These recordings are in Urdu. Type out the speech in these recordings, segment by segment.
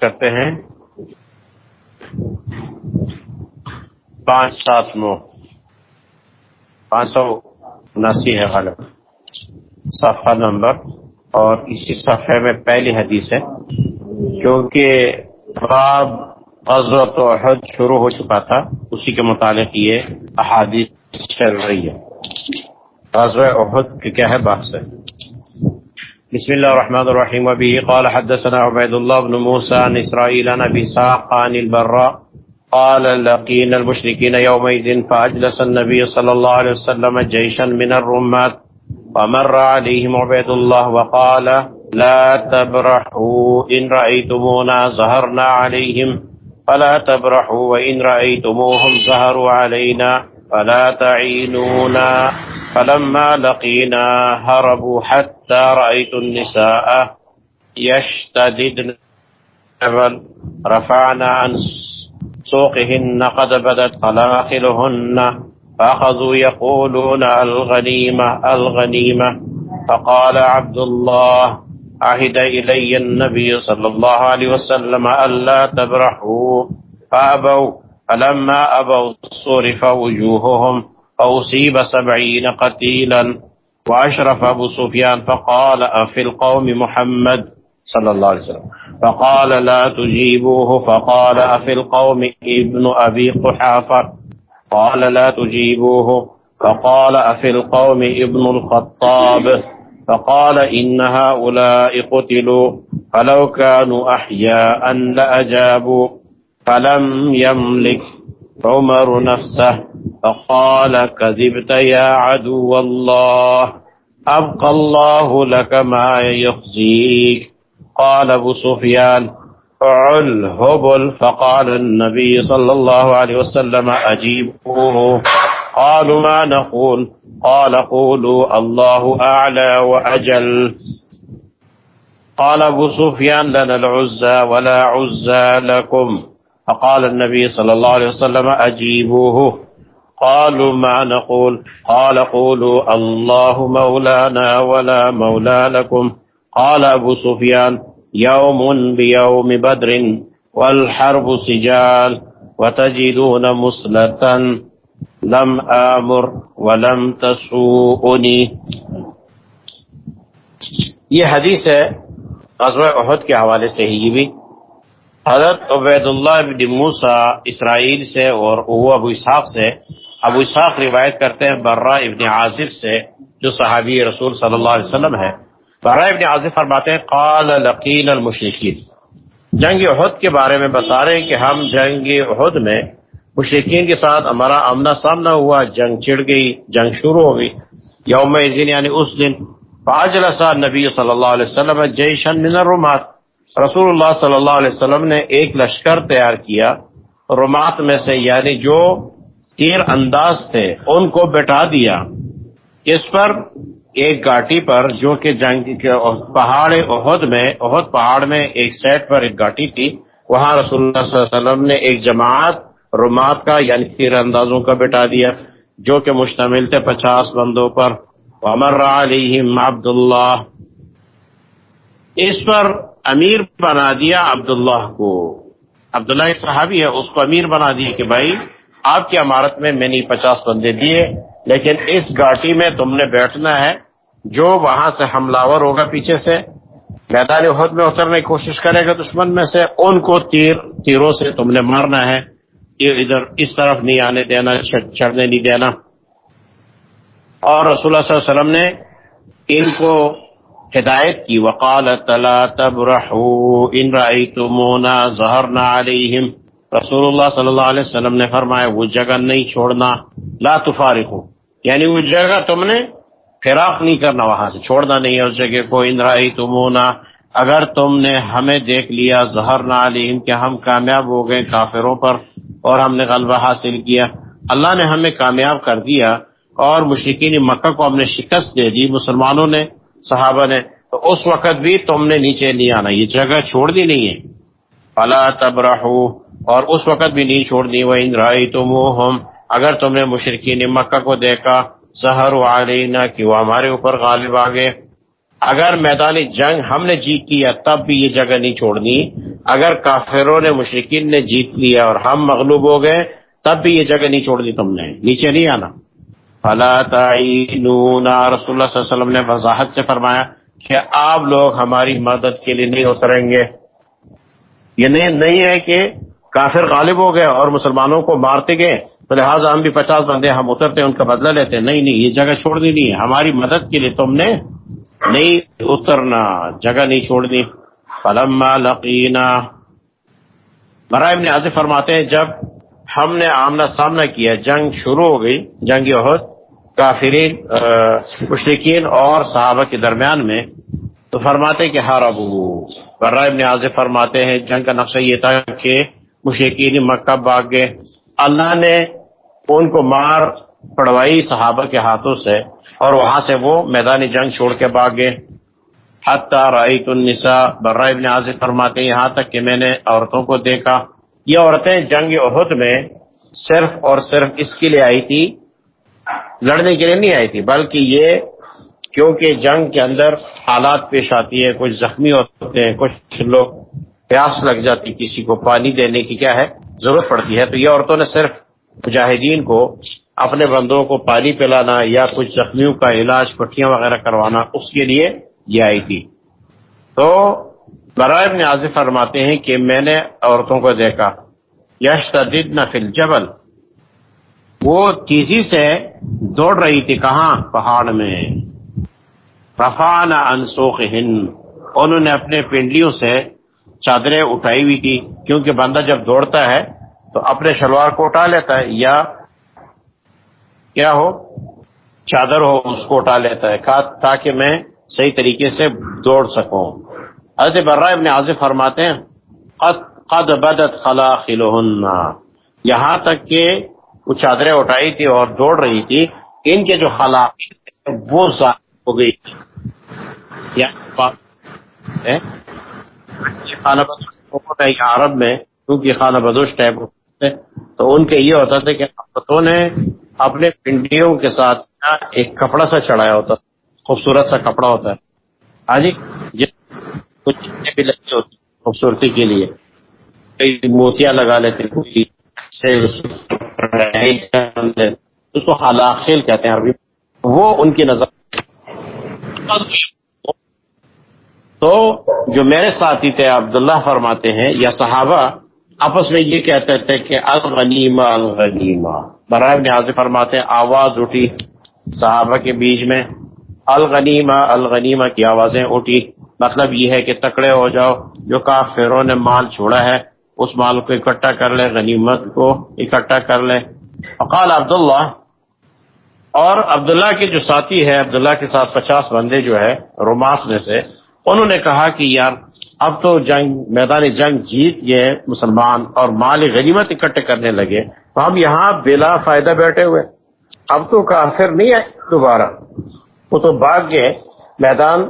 کرتے ہیں۔ پانچ سات نو۔ پانچ سو اناسی ہے غالب۔ صفحہ نمبر۔ اور اسی صفحے میں پہلی حدیث ہے۔ کیونکہ باب غزوت احد شروع ہو چکا تھا، اسی کے متعلق یہ احادیث چل رہی ہے۔ غزوہ احد کی کیا ہے؟ بحث ہے۔ بسم الله الرحمن الرحيم. وبه قال حدثنا عبيد الله بن موسى عن إسرائيل عن أبي ساق عن البراء قال لقينا المشركين يومئذ فأجلس النبي صلى الله عليه وسلم جيشا من الرمات ومر عليهم عبيد الله وقال لا تبرحوا إن رأيتمونا ظهرنا عليهم فلا تبرحوا وإن رأيتموهم ظهروا علينا فلا تعينونا. فلما لقينا هربوا حتى رأيت النساء يشتددن رفعنا عن سوقهن قد بدت قلاخلهن. فأخذوا يقولون الغنيمة الغنيمة. فقال عبد الله عهد إلي النبي صلى الله عليه وسلم ألا تبرحوا. فأبوا. فلما أبوا صرف وجوههم أصيب سبعين قتيلا. وأشرف أبو سفيان فقال أفي القوم محمد صلى الله عليه وسلم. فقال لا تجيبوه. فقال أفي القوم ابن أبي قحافة. قال لا تجيبوه. فقال أفي القوم ابن الخطاب. فقال إن هؤلاء قتلوا. فلو كانوا أحياء لأجابوا. فلم يملك عمر نفسه. فقال كذبت يا عدو الله أبقى الله لك ما يخزيك. قال أبو سفيان عل هبل. فقال النبي صلى الله عليه وسلم أجيبوه. قالوا ما نقول؟ قال قولوا الله أعلى وأجل. قال أبو سفيان لنا العزى ولا عزى لكم. فقال النبي صلى الله عليه وسلم أجيبوه. قالوا ما نقول؟ قال قولوا الله مولانا ولا مولى لكم. قال أبو سفيان، يوم بيوم بدر والحرب سجال وتجدون مسلة لم آمر ولم تسوءني. یہ حدیث ہے غزوہ احد کے حوالے سے ہی یہ بھی۔ حضرت عبید اللہ بن موسا اسرائیل سے اور ابو اسحاق سے ابو اسحاق روایت کرتے ہیں برہ ابن عاصف سے، جو صحابی رسول صلی اللہ علیہ وسلم ہے برہ ابن عاصف فرماتے ہیں، قال لقین المشرکین۔ جنگ احد کے بارے میں بتا رہے ہیں کہ ہم جنگ احد میں مشرقین کے ساتھ ہمارا آمنا سامنا ہوا، جنگ چڑ گئی، جنگ شروع ہو گئی۔ یوم یعنی اس دن۔ فاجلسا نبی صلی اللہ علیہ وسلم جیشن من الرمات رسول اللہ صلی اللہ علیہ وسلم نے ایک لشکر تیار کیا رمات میں سے یعنی جو تیر انداز تھے، ان کو بٹا دیا۔ اس پر ایک گاٹی پر، جو کہ جنگ پہاڑ عہد میں عہد پہاڑ میں ایک سیٹ پر ایک گاٹی تھی، وہاں رسول اللہ صلی اللہ علیہ وسلم نے ایک جماعت رمات کا یعنی تیر اندازوں کا بٹا دیا، جو کہ مشتمل تھے پچاس بندوں پر۔ عمر علیہم عبداللہ اس پر امیر بنا دیا عبداللہ کو۔ عبداللہ صحابی ہے، اس کو امیر بنا دیا کہ بھائی آپ کی عمارت میں میں نے پچاس بندے دیے، لیکن اس گاٹی میں تم نے بیٹھنا ہے، جو وہاں سے حملہ ہوگا پیچھے سے، میدان عہد میں اترنے کی کوشش کرے گا دشمن میں سے، ان کو تیر، تیروں سے تم نے مارنا ہے۔ یہ ادھر اس طرف نہیں آنے دینا چڑھنے نہیں دینا۔ اور رسول اللہ صلی اللہ علیہ وسلم نے ان کو ہدایت کی، وقال تلا تبرحوا ان رأيتمونا ظهرنا عليهم رسول اللہ صلی اللہ علیہ وسلم نے فرمایا، وہ جگہ نہیں چھوڑنا، لا تفارقو۔ یعنی وہ جگہ تم نے فراق نہیں کرنا، وہاں سے چھوڑنا نہیں ہے اس جگہ کو ان رأيتمونا اگر تم نے ہمیں دیکھ لیا ظهرنا عليهم کہ ہم کامیاب ہو گئے کافروں پر اور ہم نے غلبہ حاصل کیا۔ اللہ نے ہمیں کامیاب کر دیا اور مشرقین مکہ کو ہم نے شکست دے دی، مسلمانوں نے، صحابہ نے۔ تو اس وقت بھی تم نے نیچے نہیں آنا، یہ جگہ چھوڑ دی نہیں ہے۔ فلا تبرحو۔ اور اس وقت بھی نہیں چھوڑ دی وہ ان رائی تم اگر تم نے مشرقین مکہ کو دیکھا سہر علینا کہ وہ ہمارے اوپر غالب آ گئے۔ اگر میدانی جنگ ہم نے جیت لیا تب بھی یہ جگہ نہیں چھوڑنی۔ اگر کافروں نے مشرقین نے جیت لیا اور ہم مغلوب ہو گئے، تب بھی یہ جگہ نہیں چھوڑنی تم نے۔ نیچے نہیں آنا۔ فلا تعینون رسول اللہ صلی اللہ علیہ وسلم نے وضاحت سے فرمایا کہ آپ لوگ ہماری مدد کے لیے نہیں اتریں گے۔ یہ نہیں ہے کہ کافر غالب ہو گئے اور مسلمانوں کو مارتے گئے تو لہٰذا ہم بھی پچاس بندے ہم اترتے ان کا بدلہ لیتے نہیں نہیں، یہ جگہ چھوڑنی نہیں ہے۔ ہماری مدد کے لیے تم نے نہیں اترنا، جگہ نہیں چھوڑنی۔ فلما لقینا برائے ابن عاصف فرماتے ہیں، جب ہم نے آمنا سامنا کیا، جنگ شروع ہو گئی، جنگ عہد کافرین مشرقین اور صحابہ کے درمیان میں، تو فرماتے کہ ہر ابو برائے ابن عاصف فرماتے ہیں، جنگ کا نقشہ یہ تھا کہ مشرقین مکہ باغ گئے۔ اللہ نے ان کو مار پڑوائی صحابہ کے ہاتھوں سے اور وہاں سے وہ میدانی جنگ چھوڑ کے بھاگ گئے۔ حتی رأیت النساء، برائے ابن عاصف فرماتے ہیں، یہاں تک کہ میں نے عورتوں کو دیکھا۔ یہ عورتیں جنگ عہد میں صرف اور صرف اس کے لیے آئی تھی، لڑنے کے لیے نہیں آئی تھی، بلکہ یہ کیونکہ جنگ کے اندر حالات پیش آتی ہے کچھ زخمی ہوتے ہیں، کچھ لوگ پیاس لگ جاتی کسی کو، پانی دینے کی کیا ہے؟ ضرورت پڑتی ہے۔ تو یہ عورتوں نے صرف مجاہدین کو، اپنے بندوں کو پانی پلانا یا کچھ زخمیوں کا علاج، پٹیاں وغیرہ کروانا، اس کے لیے یہ آئی تھی۔ تو برائے ابن فرماتے ہیں کہ میں نے عورتوں کو دیکھا۔ یش تدید نہ جبل وہ تیزی سے دوڑ رہی تھی کہاں؟ پہاڑ میں۔ رفان انسوخ ہند انہوں نے اپنے پنڈلیوں سے چادریں اٹھائی ہوئی تھی کیونکہ بندہ جب دوڑتا ہے تو اپنے شلوار کو اٹھا لیتا ہے یا کیا ہو، چادر ہو، اس کو اٹھا لیتا ہے تاکہ میں صحیح طریقے سے دوڑ سکوں۔ حضرت برائے ابن عاصف فرماتے ہیں، قد قد بدت خلا یہاں تک کہ وہ چادریں اٹھائی تھی اور دوڑ رہی تھی، ان کے جو خلا وہ ہو گئی۔ یعنی خانہ بدوش عرب میں؟ کیونکہ خانہ بدوش ٹائپ تو ان کے یہ ہوتا تھا کہ عورتوں نے اپنے پنڈیوں کے ساتھ ایک کپڑا سا چڑھایا ہوتا خوبصورت سا کپڑا ہوتا ہے۔ ہاں جی کچھ بھی لگی ہوتی خوبصورتی کے لیے۔ کئی موتیاں لگا لیتے کوئی اس کو خلاخل کہتے ہیں عربی وہ ان کی نظر۔ تو جو میرے ساتھی تھے، عبداللہ فرماتے ہیں، یا صحابہ، آپس میں یہ کہتے تھے کہ الغنیمہ الغنیمہ۔ برائے ابن فرماتے ہیں، آواز اٹھی صحابہ کے بیچ میں۔ الغنیمہ الغنیمہ کی آوازیں اٹھی۔ مطلب یہ ہے کہ تکڑے ہو جاؤ، جو کافروں نے مال چھوڑا ہے، اس مال کو اکٹھا کر لے، غنیمت کو اکٹھا کر لے۔ فقال عبداللہ، اور عبداللہ کے جو ساتھی ہے، عبداللہ کے ساتھ پچاس بندے جو ہے، روماس میں سے انہوں نے کہا کہ یار، اب تو جنگ، میدان جنگ جیت گئے مسلمان اور مال غنیمت اکٹھے کرنے لگے، تو ہم یہاں بلا فائدہ بیٹھے ہوئے۔ اب تو کافر نہیں آئے دوبارہ۔ وہ تو بھاگ گئے، میدان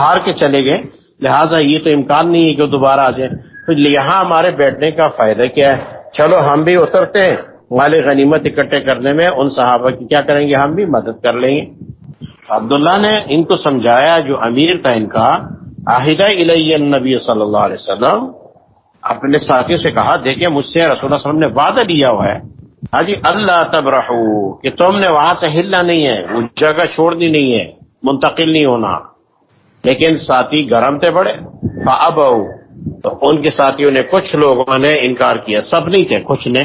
ہار کے چلے گئے۔ لہٰذا یہ تو امکان نہیں ہے کہ دوبارہ آ جائیں۔ تو یہاں ہمارے بیٹھنے کا فائدہ کیا ہے؟ چلو ہم بھی اترتے ہیں۔ مال غنیمت اکٹھے کرنے میں ان صحابہ کی کیا کریں گے؟ ہم بھی مدد کر لیں گے۔ عبداللہ نے ان کو سمجھایا، جو امیر تھا ان کا علیہ النبی صلی اللہ علیہ وسلم اپنے ساتھیوں سے کہا، دیکھیں، مجھ سے رسول اللہ علیہ وسلم نے وعدہ دیا ہوا ہے۔ ہاں جی اللہ تب کہ تم نے وہاں سے ہلنا نہیں ہے، وہ جگہ چھوڑنی نہیں ہے، منتقل نہیں ہونا۔ لیکن ساتھی گرم تھے بڑے اب تو ان کے ساتھیوں نے کچھ لوگوں نے انکار کیا، سب نہیں تھے، کچھ نے۔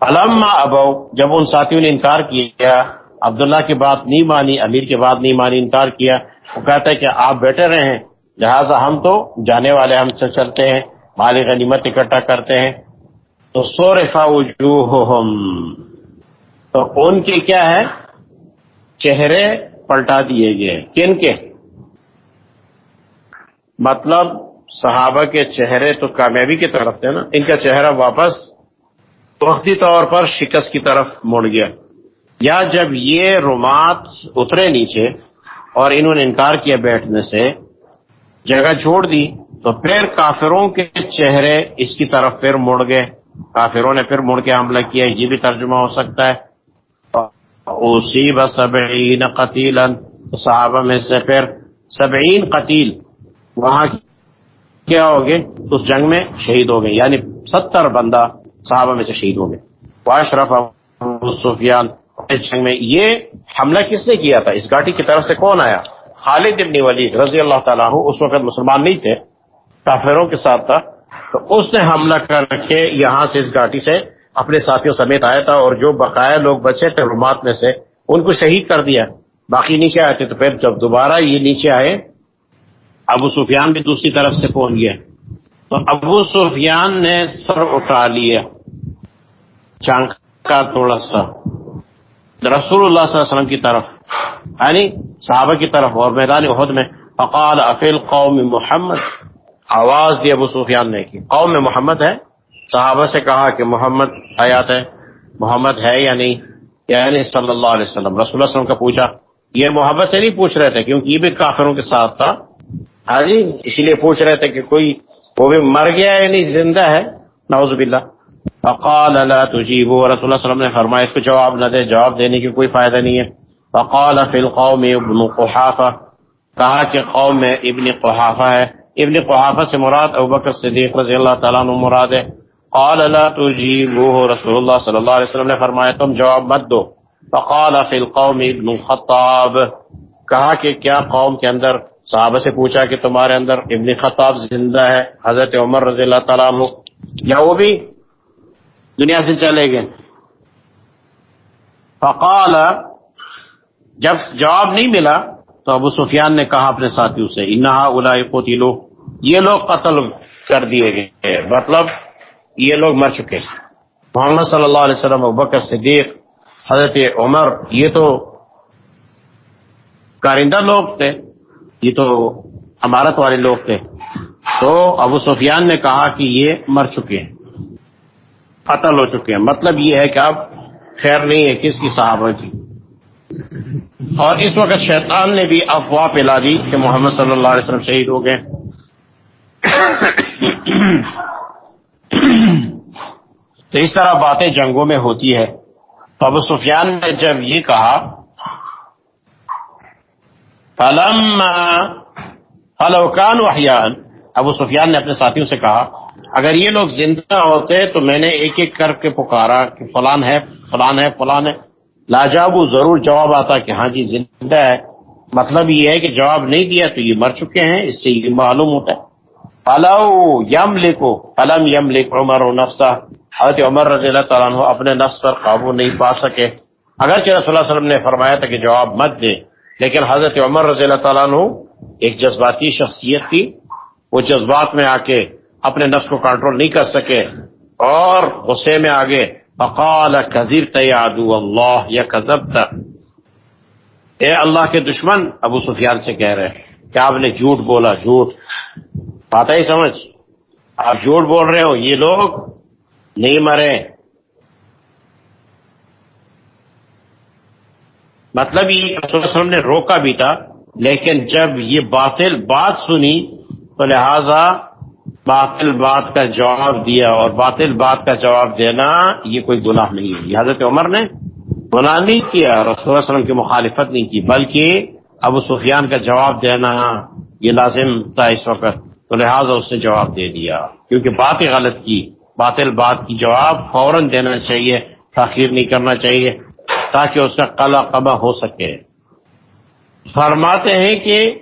علما ابو جب ان ساتھیوں نے انکار کیا عبداللہ کی بات نہیں مانی، امیر کی بات نہیں مانی، انکار کیا۔ وہ کہتا ہے کہ آپ بیٹھے رہے ہیں، لہٰذا ہم تو جانے والے ہم سے چلتے ہیں، مال غنیمت اکٹھا کرتے ہیں۔ تو سو رفا تو ان کے کیا ہے چہرے پلٹا دیے گئے۔ کن کے؟ مطلب صحابہ کے چہرے تو کامیابی کی طرف تھے نا، ان کا چہرہ واپس وقتی طور پر شکست کی طرف مڑ گیا۔ یا جب یہ رومات اترے نیچے اور انہوں نے انکار کیا بیٹھنے سے، جگہ چھوڑ دی، تو پھر کافروں کے چہرے اس کی طرف پھر مڑ گئے۔ کافروں نے پھر مڑ کے حملہ کیا، یہ بھی ترجمہ ہو سکتا ہے۔ اسی بس قتیل صحابہ میں سے پھر سبعین قتیل۔ وہاں کیا ہو گئے؟ اس جنگ میں شہید ہو گئے یعنی ستر بندہ صحابہ میں سے شہید ہو گئے۔ واشرف ابو سفیان جنگ میں یہ حملہ کس نے کیا تھا؟ اس گاٹی کی طرف سے کون آیا؟ خالد ابن ولید رضی اللہ تعالیٰ عنہ، اس وقت مسلمان نہیں تھے، کافروں کے ساتھ تھا۔ تو اس نے حملہ کر کے یہاں سے اس گاٹی سے اپنے ساتھیوں سمیت آیا تھا اور جو بقایا لوگ بچے تھے رومات میں سے، ان کو شہید کر دیا۔ باقی نیچے آئے تھے تو پھر جب دوبارہ یہ نیچے آئے، ابو سفیان بھی دوسری طرف سے پہنچ گیا۔ تو ابو سفیان نے سر اٹھا لیا چانک کا تھوڑا سا۔ رسول اللہ صلی اللہ علیہ وسلم کی طرف یعنی صحابہ کی طرف اور میدان عہد میں، فقال افیل قوم محمد؟ آواز دی ابو سفیان نے کی، قوم میں محمد ہے؟ صحابہ سے کہا کہ محمد حیات ہے، محمد ہے یا نہیں؟ یعنی صلی اللہ علیہ وسلم، رسول اللہ علیہ وسلم کا پوچھا، یہ محبت سے نہیں پوچھ رہے تھے کیونکہ یہ بھی کافروں کے ساتھ تھا۔ ہاں جی اسی لیے پوچھ رہے تھے کہ کوئی وہ بھی مر گیا ہے نہیں، زندہ ہے؟ نعوذ باللہ۔ فقال لا تجیبو رسول اللہ صلی اللہ علیہ وسلم نے فرمایا، اس کو جواب نہ دے جواب دینے کی کوئی فائدہ نہیں ہے۔ فقال فی القوم ابن قحافہ، کہا کہ قوم میں ابن قحافہ ہے۔ ابن قحافہ سے مراد ابوبکر صدیق رضی اللہ تعالیٰ عنہ مراد ہے۔ قال لا تجیبو رسول اللہ صلی اللہ علیہ وسلم نے فرمایا، تم جواب مت دو۔ فقال فی القوم ابن خطاب، کہا کہ کیا قوم کے اندر، صحابہ سے پوچھا کہ تمہارے اندر ابن خطاب زندہ ہے، حضرت عمر رضی اللہ تعالیٰ عنہ، یا وہ بھی دنیا سے چلے گئے۔ فقال، جب جواب نہیں ملا، تو ابو سفیان نے کہا اپنے ساتھیوں سے انہا الائی قتلوا۔ یہ لوگ قتل کر دیے گئے مطلب یہ لوگ مر چکے محمد صلی اللہ علیہ وسلم ابکر صدیق، حضرت عمر، یہ تو کارندہ لوگ تھے۔ یہ تو امارت والے لوگ تھے۔ تو ابو سفیان نے کہا کہ یہ مر چکے ہیں۔ قتل ہو چکے ہیں۔ مطلب یہ ہے کہ اب خیر نہیں ہے، کس کی صحابہ کی؟ اور اس وقت شیطان نے بھی افواہ پلا دی کہ محمد صلی اللہ علیہ وسلم شہید ہو گئے۔ تو اس طرح باتیں جنگوں میں ہوتی ہے۔ تو ابو سفیان نے جب یہ کہا فلم فلوکان وحیان ابو سفیان نے اپنے ساتھیوں سے کہا اگر یہ لوگ زندہ ہوتے تو میں نے ایک ایک کر کے پکارا کہ فلان ہے فلان ہے فلان ہے۔ لاجابو ضرور جواب آتا کہ ہاں جی زندہ ہے۔ مطلب یہ ہے کہ جواب نہیں دیا تو یہ مر چکے ہیں، اس سے یہ معلوم ہوتا ہے۔ فلو یم لکھو فلم یم لکھ عمر و نفسا حضرت عمر رضی اللہ تعالیٰ عنہ اپنے نفس پر قابو نہیں پا سکے۔ اگرچہ رسول اللہ علیہ وسلم نے فرمایا تھا کہ جواب مت دے لیکن حضرت عمر رضی اللہ تعالیٰ عنہ ایک جذباتی شخصیت تھی۔ وہ جذبات میں آ کے اپنے نفس کو کنٹرول نہیں کر سکے اور غصے میں آگے فقال کذیر تیادو اللہ یا کذب اے اللہ کے دشمن، ابو سفیان سے کہہ رہے ہیں کہ آپ نے جھوٹ بولا، جھوٹ۔ پاتا ہی سمجھ۔ آپ جھوٹ بول رہے ہو، یہ لوگ نہیں مرے۔ مطلب یہ رسول اللہ وسلم نے روکا بھی تھا، لیکن جب یہ باطل بات سنی تو لہذا باطل بات کا جواب دیا اور باطل بات کا جواب دینا یہ کوئی گناہ نہیں ہے۔ حضرت عمر نے گناہ نہیں کیا، رسول اللہ علیہ وسلم کی مخالفت نہیں کی، بلکہ ابو سفیان کا جواب دینا یہ لازم تھا اس وقت۔ تو لہٰذا اس نے جواب دے دیا۔ کیونکہ بات ہی غلط کی۔ باطل بات کی جواب فوراً دینا چاہیے، تاخیر نہیں کرنا چاہیے، تاکہ اس کا قلع قبا ہو سکے۔ فرماتے ہیں کہ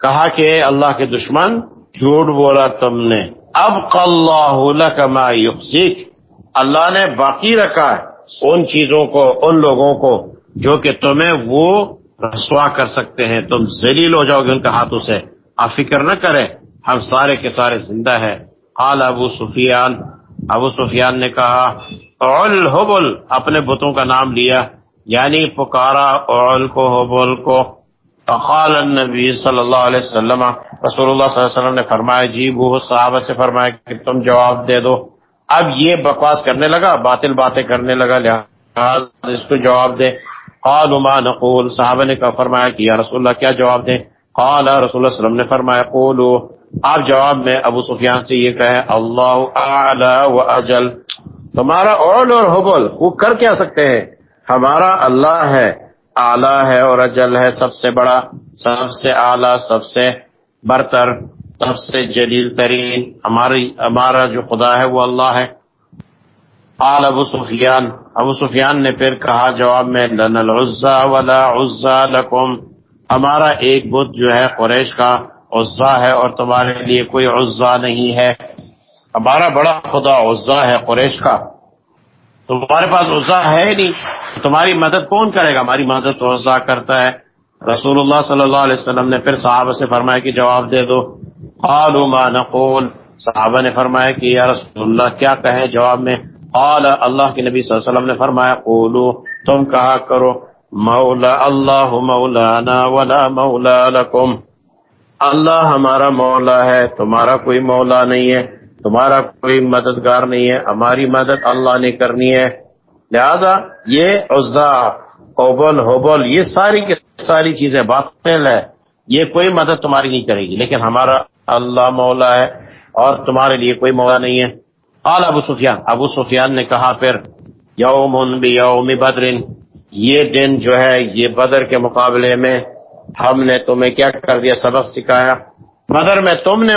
کہا کہ اللہ کے دشمن جھوٹ بولا تم نے۔ اب اللہ کما یقیق اللہ نے باقی رکھا ان چیزوں کو، ان لوگوں کو جو کہ تمہیں وہ رسوا کر سکتے ہیں۔ تم ذلیل ہو جاؤ گے ان کے ہاتھوں سے۔ آپ فکر نہ کریں، ہم سارے کے سارے زندہ ہیں۔ قال ابو سفیان ابو سفیان نے کہا اول حبل، اپنے بتوں کا نام لیا۔ یعنی پکارا اول کو، حبل کو۔ فقال النبی صلی اللہ علیہ وسلم، رسول اللہ صلی اللہ علیہ وسلم نے فرمایا جی وہ صحابہ سے فرمایا کہ تم جواب دے دو۔ اب یہ بکواس کرنے لگا، باطل باتیں کرنے لگا، لہٰذا اس کو جواب دے۔ قالوا ما نقول۔ صحابہ نے کہا، فرمایا کہ یا رسول اللہ، کیا جواب دیں؟ قال، رسول اللہ صلی اللہ علیہ وسلم نے فرمایا، قولوا۔ آپ جواب میں ابو سفیان سے یہ کہے، اللہ اعلی و اجل۔ تمہارا اول اور حبل، وہ کر کیا سکتے ہیں؟ ہمارا اللہ ہے۔ اعلیٰ ہے اور اجل ہے سب سے بڑا، سب سے اعلیٰ، سب سے برتر، سب سے جلیل ترین۔ ہماری، ہمارا جو خدا ہے وہ اللہ ہے۔ قال ابو سفیان ابو سفیان نے پھر کہا، جواب میں لن العزا ولا عزا لکم ہمارا ایک بت جو ہے قریش کا عزا ہے اور تمہارے لیے کوئی عزا نہیں ہے۔ ہمارا بڑا خدا عزا ہے قریش کا۔ تمہارے پاس عزا ہے نہیں تمہاری مدد کون کرے گا؟ ہماری مدد تو عزا کرتا ہے۔ رسول اللہ صلی اللہ علیہ وسلم نے پھر صحابہ سے فرمایا کہ جواب دے دو۔ قالوا ما نقول۔ صحابہ نے فرمایا کہ یا رسول اللہ، کیا کہیں جواب میں؟ قال اللہ کے نبی صلی اللہ علیہ وسلم نے فرمایا قولو تم کہا کرو، مولا اللہ مولانا ولا مولا لکم۔ اللہ ہمارا مولا ہے، تمہارا کوئی مولا نہیں ہے۔ تمہارا کوئی مددگار نہیں ہے، ہماری مدد اللہ نے کرنی ہے۔ لہذا یہ عزا قبل حبل، یہ ساری کی ساری چیزیں باطل ہے یہ کوئی مدد تمہاری نہیں کرے گی، لیکن ہمارا اللہ مولا ہے اور تمہارے لیے کوئی مولا نہیں ہے۔ قال ابو سفیان ابو سفیان نے کہا پھر یوم بیوم بدر، یہ دن جو ہے، یہ بدر کے مقابلے میں ہم نے تمہیں کیا کر دیا، سبق سکھایا۔ بدر میں تم نے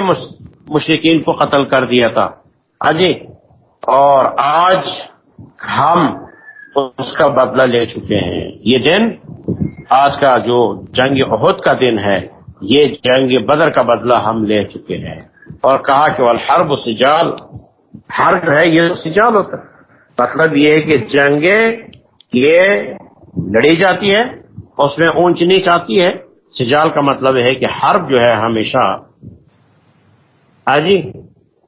مشرقین کو قتل کر دیا تھا۔ ہاں جی اور آج ہم اس کا بدلہ لے چکے ہیں۔ یہ دن، آج کا جو جنگ عہد کا دن ہے، یہ جنگ بدر کا بدلہ ہم لے چکے ہیں۔ اور کہا کہ الحرب سجال، حرب ہے یہ سجال ہوتا ہے۔ مطلب یہ ہے کہ جنگیں یہ لڑی جاتی ہے، اس میں اونچ نیچ آتی ہے۔ سجال کا مطلب ہے کہ حرب جو ہے ہمیشہ ہاں جی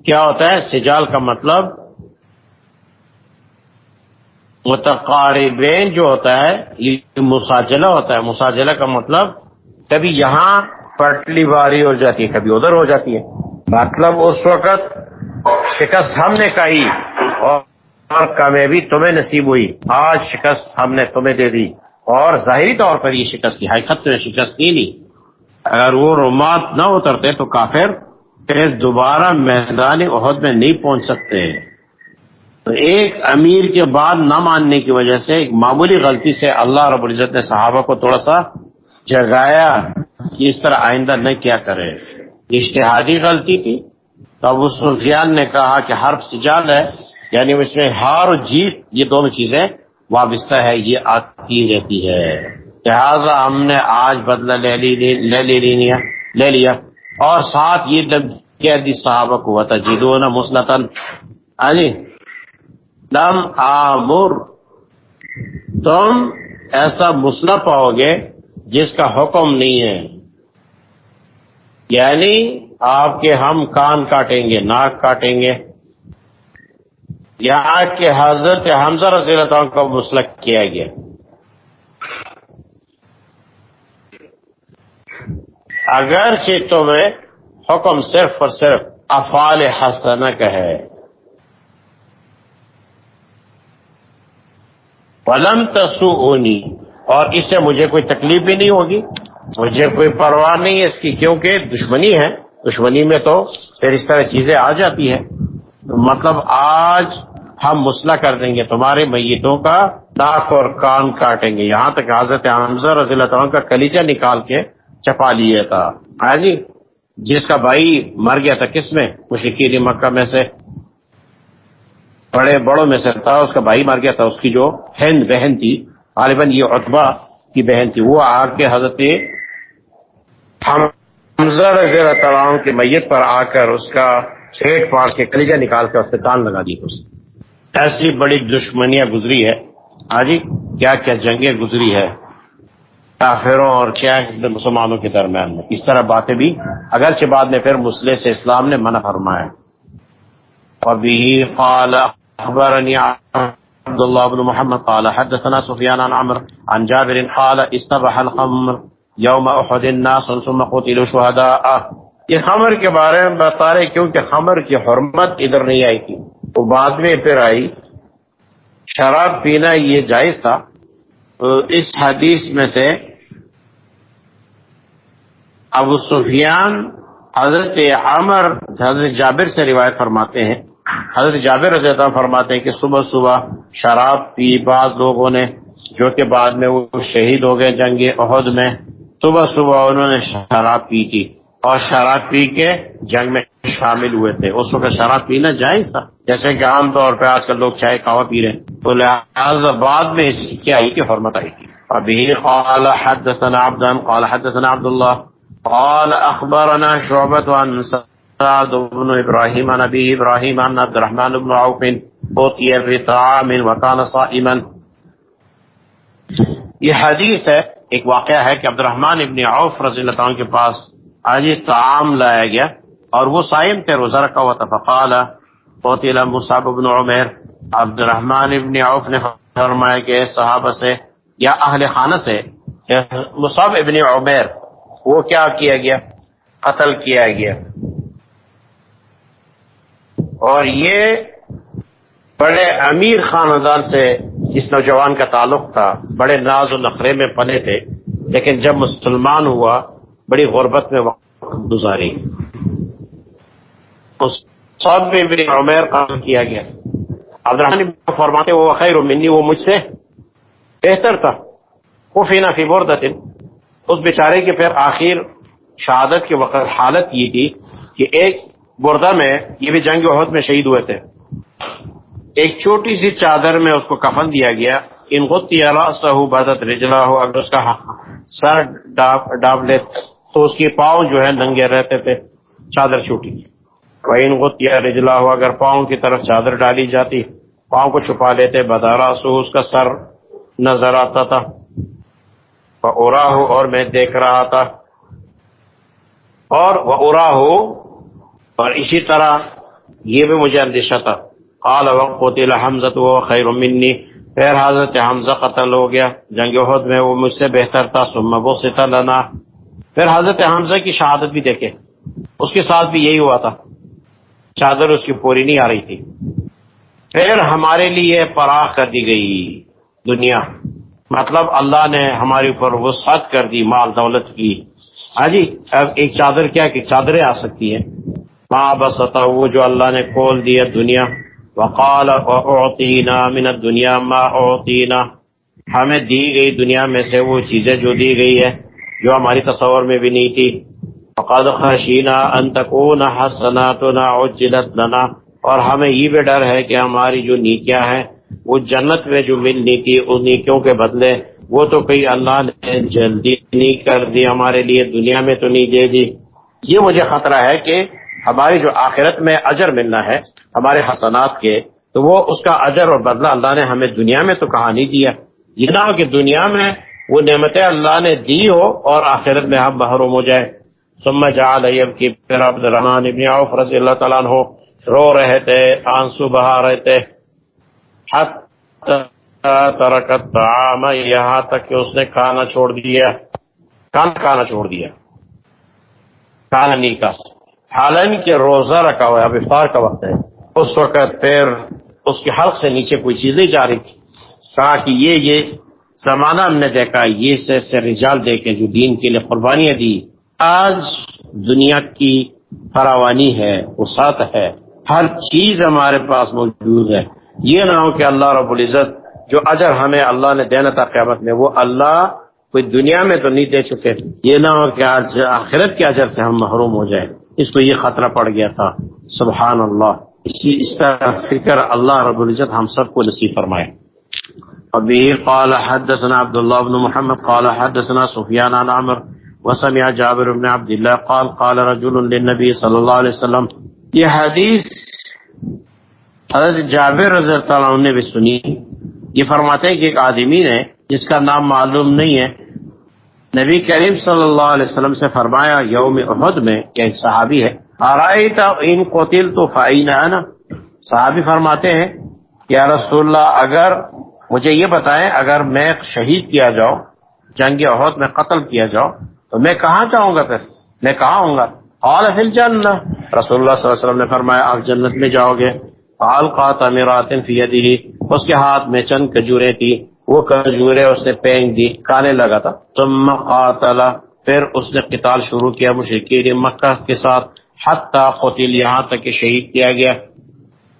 کیا ہوتا ہے؟ سجال کا مطلب متقاربین جو ہوتا ہے، یہ مساجلہ ہوتا ہے۔ مساجلہ کا مطلب کبھی یہاں پٹلی باری ہو جاتی ہے، کبھی ادھر ہو جاتی ہے۔ مطلب اس وقت شکست ہم نے کہی اور کامیابی تمہیں نصیب ہوئی۔ آج شکست ہم نے تمہیں دے دی۔ اور ظاہری طور پر یہ شکست کی حقیقت میں شکست کی نہیں۔ اگر وہ رومات نہ اترتے تو کافر پھر دوبارہ میدان عہد میں نہیں پہنچ سکتے۔ تو ایک امیر کے بعد نہ ماننے کی وجہ سے ایک معمولی غلطی سے اللہ رب العزت نے صحابہ کو تھوڑا سا جگایا کہ اس طرح آئندہ نہ کیا کرے۔ اشتہادی غلطی تھی۔ تو ابو سفیان نے کہا کہ حرف سجال ہے یعنی اس میں ہار اور جیت، یہ دونوں چیزیں وابستہ ہے، یہ آتی رہتی ہے۔ لہذا ہم نے آج بدلہ لے لی لے لی لیا، لے لیا۔ اور ساتھ یہ کہہ دی صحابہ کو بتا نا مسلطن علی لم آمر۔ تم ایسا مسلح پاؤ گے جس کا حکم نہیں ہے۔ یعنی آپ کے ہم کان کاٹیں گے، ناک کاٹیں گے۔ یہاں کے حضرت حمزہ رضی اللہ عنہ کو مسلک کیا گیا۔ اگر چیتوں میں حکم صرف اور صرف افعال حسنہ کا ہے پلم تسو اور اس سے مجھے کوئی تکلیف بھی نہیں ہوگی۔ مجھے کوئی پرواہ نہیں ہے اس کی، کیونکہ دشمنی ہے۔ دشمنی میں تو پھر اس طرح چیزیں آ جاتی ہیں۔ مطلب آج ہم مسئلہ کر دیں گے۔ تمہارے میتوں کا ناک اور کان کاٹیں گے۔ یہاں تک حضرت حمزہ رضی اللہ عنہ کا کلیجہ نکال کے چپا لیا تھا۔ ہاں جی جس کا بھائی مر گیا تھا، کس میں؟ مشکل مکہ میں سے۔ بڑے بڑوں میں سے تھا، اس کا بھائی مر گیا تھا، اس کی جو ہند بہن تھی، غالباً یہ اتبا کی بہن تھی، وہ آ کے حضرت حمزہ رضی اللہ تعالیٰ کی میت پر آ کر اس کا پیٹ پاڑ کے کلیجہ نکال کے اس پہ کان لگا دی اس ایسی بڑی دشمنیاں گزری ہے۔ ہاں جی، کیا کیا جنگیں گزری ہے۔ کافروں اور کیا مسلمانوں کے درمیان میں۔ اس طرح باتیں بھی اگرچہ بعد میں پھر مسئلے سے اسلام نے منع فرمایا۔ ابھی قال اخبرني عبد الله بن محمد قال، حدثنا سفيان عن عمرو عن جابر قال استبح الخمر يوم احد الناس ثم قتلوا شهداء یہ خمر کے بارے میں بتا رہے کیونکہ خمر کی حرمت ادھر نہیں آئی تھی۔ وہ بعد میں پھر آئی۔ شراب پینا یہ جائز تھا اس حدیث میں سے ابو سفیان حضرت عمر، حضرت جابر سے روایت فرماتے ہیں۔ حضرت جابر رضی اللہ فرماتے ہیں کہ صبح صبح شراب پی بعض لوگوں نے، جو کہ بعد میں وہ شہید ہو گئے جنگ عہد میں۔ صبح صبح انہوں نے شراب پی تھی۔ اور شراب پی کے جنگ میں شامل ہوئے تھے۔ اس وقت شراب پینا جائز تھا؟ جیسے کہ عام طور پہ آج کل لوگ چائے کہوا پی رہے ہیں۔ تو لہٰذا بعد میں اس کی آئی کی حرمت آئی تھی۔ ابھی قال حدثنا عبدا قال حدثنا عبد الله قال اخبرنا شعبة عن سعد بن ابراهيم عن ابي ابراهيم عن عبد الرحمن بن عوف اوتي بطعام وكان صائما۔ یہ حدیث ہے، ایک واقعہ ہے کہ عبد الرحمن ابن عوف رضی اللہ عنہ کے پاس آج تعام لایا گیا اور وہ سائم تھے روزہ رکھا ہوا تھا۔ فقال، قتل مصعب بن عمر عبد الرحمن ابن عوف نے فرمایا کہ صحابہ سے یا اہل خانہ سے مصعب ابن عمر وہ کیا کیا گیا؟ قتل کیا گیا۔ اور یہ بڑے امیر خاندان سے جس نوجوان کا تعلق تھا۔ بڑے ناز و نخرے میں پلے تھے، لیکن جب مسلمان ہوا بڑی غربت میں وقت گزاری۔ سب میں بن عمیر قتل کیا گیا۔ عبدالرحمن فرماتے وہ خیر منی، وہ مجھ سے بہتر تھا۔ وہ فینا فی بردت اس بیچارے کے پھر آخر شہادت کے وقت حالت یہ تھی کہ ایک بردہ میں، یہ بھی جنگ عہد میں شہید ہوئے تھے۔ ایک چھوٹی سی چادر میں اس کو کفن دیا گیا۔ ان غتی سہو بدت رجلا ہو اگر اس کا سر ڈاب لے تو اس کے پاؤں جو ہے ننگے رہتے تھے، چادر چھوٹی۔ ان غتیا رجلا ہو اگر پاؤں کی طرف چادر ڈالی جاتی، پاؤں کو چھپا لیتے، بدارا سو اس کا سر نظر آتا تھا۔ ارا ہو اور میں دیکھ رہا تھا۔ اور وہ ارا ہو اور اسی طرح یہ بھی مجھے اندیشہ تھا۔ قال وقت حمزت وہ خیر منی پھر حضرت حمزہ قتل ہو گیا۔ جنگ عہد میں وہ مجھ سے بہتر تھا۔ سما وہ ستا لنا۔ پھر حضرت حمزہ کی شہادت بھی دیکھے۔ اس کے ساتھ بھی یہی ہوا تھا۔ چادر اس کی پوری نہیں آ رہی تھی۔ پھر ہمارے لیے پراخ کر دی گئی دنیا۔ مطلب اللہ نے ہمارے اوپر وسعت کر دی، مال دولت کی۔ ہاں جی اب ایک چادر کیا کہ چادریں آ سکتی ہیں۔ ماں بس وہ جو اللہ نے کھول دیا دنیا۔ وقال اوتینا من دنیا ما اوتینا ہمیں دی گئی دنیا میں سے وہ چیزیں جو دی گئی ہے۔ جو ہماری تصور میں بھی نہیں تھی۔ فقد خشینا ان تکون حسناتنا عجلت لنا۔ اور ہمیں یہ بھی ڈر ہے کہ ہماری جو نیکیاں ہیں، وہ جنت میں جو ملنی تھی، ان نیکیوں کے بدلے وہ تو کئی اللہ نے جلدی نہیں کر دی، ہمارے لیے دنیا میں تو نہیں دے دی۔ یہ مجھے خطرہ ہے کہ ہماری جو آخرت میں اجر ملنا ہے ہمارے حسنات کے، تو وہ اس کا اجر اور بدلہ اللہ نے ہمیں دنیا میں تو کہا نہیں دیا۔ یہ نہ ہو کہ دنیا میں وہ نعمتیں اللہ نے دی ہو اور آخرت میں ہم محروم ہو جائے سما جا کی پھر عبد الرحمان ابن عوف رضی اللہ تعالیٰ ہو رو رہے تھے، آنسو بہا رہے تھے۔ ترکت طعام یہاں تک کہ اس نے کھانا چھوڑ دیا۔ کھانا کھانا چھوڑ دیا۔ کھانا نہیں کا حالانکہ روزہ رکھا ہوا ہے، اب افطار کا وقت ہے۔ اس وقت پھر اس کے حلق سے نیچے کوئی چیز نہیں جا رہی تھی کہا کہ یہ یہ زمانہ ہم نے دیکھا یہ سے, سے رجال دیکھے جو دین کے لیے قربانیاں دی۔ آج دنیا کی فراوانی ہے وسعت ہے۔ ہر چیز ہمارے پاس موجود ہے۔ یہ نہ ہو کہ اللہ رب العزت جو اجر ہمیں اللہ نے دینا تھا قیامت میں وہ اللہ کوئی دنیا میں تو نہیں دے چکے۔ یہ نہ ہو کہ آج آخرت کے اجر سے ہم محروم ہو جائیں۔ اس کو یہ خطرہ پڑ گیا تھا۔ سبحان اللہ۔ اسی اس طرح فکر اللہ رب العزت ہم سب کو نصیب فرمائے۔ ابھی قال حدثنا عبد الله بن محمد، قال حدثنا سفيان عن عمر وسمع جابر بن عبد الله قال قال رجل للنبي صلى الله عليه وسلم، یہ حدیث حضرت جابر رضی اللہ عنہ نے بھی سنی۔ یہ فرماتے ہیں کہ ایک آدمی نے، جس کا نام معلوم نہیں ہے، نبی کریم صلی اللہ علیہ وسلم سے فرمایا، یوم احد میں، کہ ایک صحابی ہے آرائی ان قتل تو فائن صحابی فرماتے ہیں کہ رسول اللہ، اگر مجھے یہ بتائیں، اگر میں شہید کیا جاؤں، جنگ عہد میں قتل کیا جاؤ تو میں کہاں جاؤں گا پھر؟ میں کہاں ہوں گا؟ اور فل جن رسول اللہ صلی اللہ علیہ وسلم نے فرمایا، آپ جنت میں جاؤ گے۔ پال کا تعمیرات فیدی اس کے ہاتھ میں چند کجورے تھی وہ کجورے اس نے پینک دی کانے لگا تھا۔ ثم قاتل۔ پھر اس نے قتال شروع کیا مشرقین مکہ کے ساتھ۔ حتی قتل، یہاں تک کہ شہید کیا گیا۔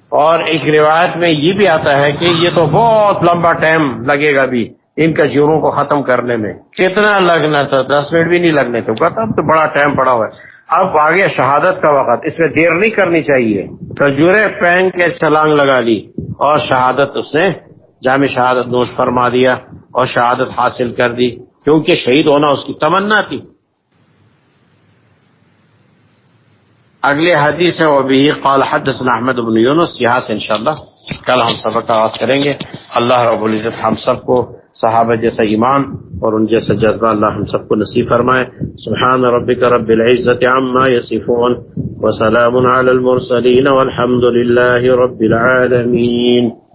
اور ایک روایت میں یہ بھی آتا ہے کہ یہ تو بہت لمبا ٹائم لگے گا بھی ان کا جروں کو ختم کرنے میں۔ کتنا لگنا تھا؟ دس منٹ بھی نہیں لگنے تھے۔ کہتا اب تو بڑا ٹائم پڑا ہوا ہے۔ اب آگے شہادت کا وقت، اس میں دیر نہیں کرنی چاہیے۔ کجورے پین کے چھلانگ لگا لی اور شہادت اس نے جامع شہادت نوش فرما دیا اور شہادت حاصل کر دی۔ کیونکہ شہید ہونا اس کی تمنا تھی۔ اگلے حدیث ہے وہ بھی قال حدثنا احمد بن یونس، یہاں سے انشاءاللہ کل ہم سبق کا آغاز کریں گے۔ اللہ رب العزت ہم سب کو صحابہ جیسا ایمان اور ان جیسا جذبہ اللہ ہم سب کو نصیب فرمائے۔ سبحان ربک رب العزت عما یصفون وسلام علی المرسلین والحمد للہ رب العالمین۔